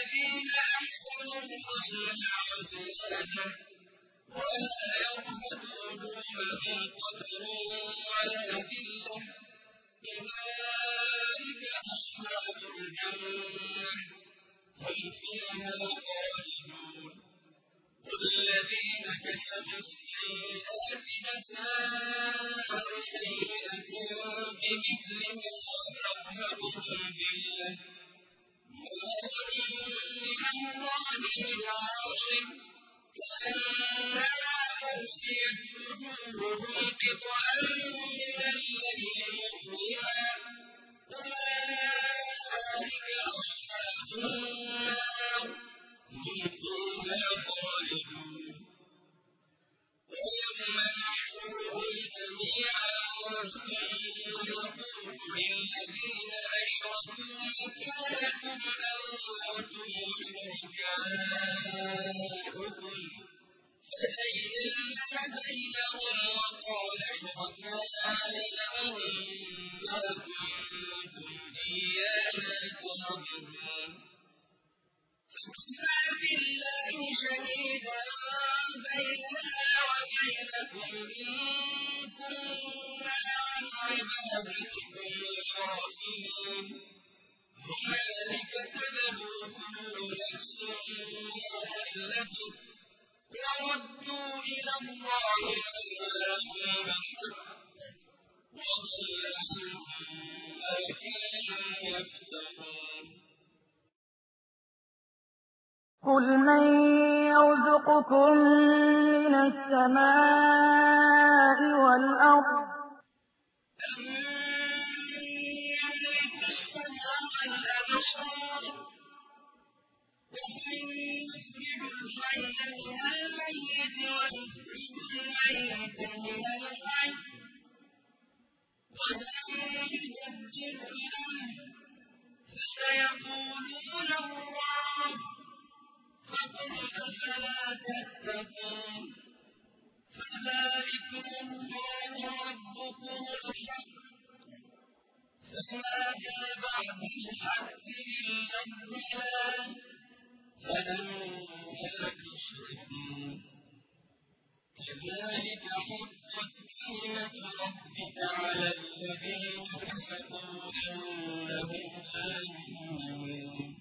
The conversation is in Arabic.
للذين أحسنوا الحسنى وزيادة ولا يرهب وجوههم ذلة أولئك أصحاب الجنة هم فيها خالدون والذين كسبوا السيئات جزاء سيئة بمثل ما كسبوا بالله عاصم كأنما أوصيت وجوههم قطعا من الليل مظلما أولئك أصحاب النار هم فيها خالدون. ويوم نحشرهم جميعا ثم نقول للذين أشركوا مكانكم أنتم وشركاؤكم تعبدون فكفى بالله شهيدا بيننا وبينكم إن كنا عن عبادتكم غافلين هنالك تبلو كل نفس ما أسلفت وردوا إلى الله مولاهم الحق وضل عنهم ما كانوا يفترون قل من يرزقكم من السماء والأرض فَسَيَقُولُونَ اللَّهُ أَفَلَا تَتَّقُونَ فَذَٰلِكُمُ اللَّهُ رَبُّكُمُ الْحَقُّ فَمَاذَا بَعْدَ الْحَقِّ إِلَّا الضَّلَالُ فَأَنَّىٰ تُصْرَفُونَ كَذَٰلِكَ حَقَّتْ كَلِمَةُ رَبِّكَ عَلَى الَّذِينَ فَسَقُوا أَنَّهُمْ لَا يُؤْمِنُونَ.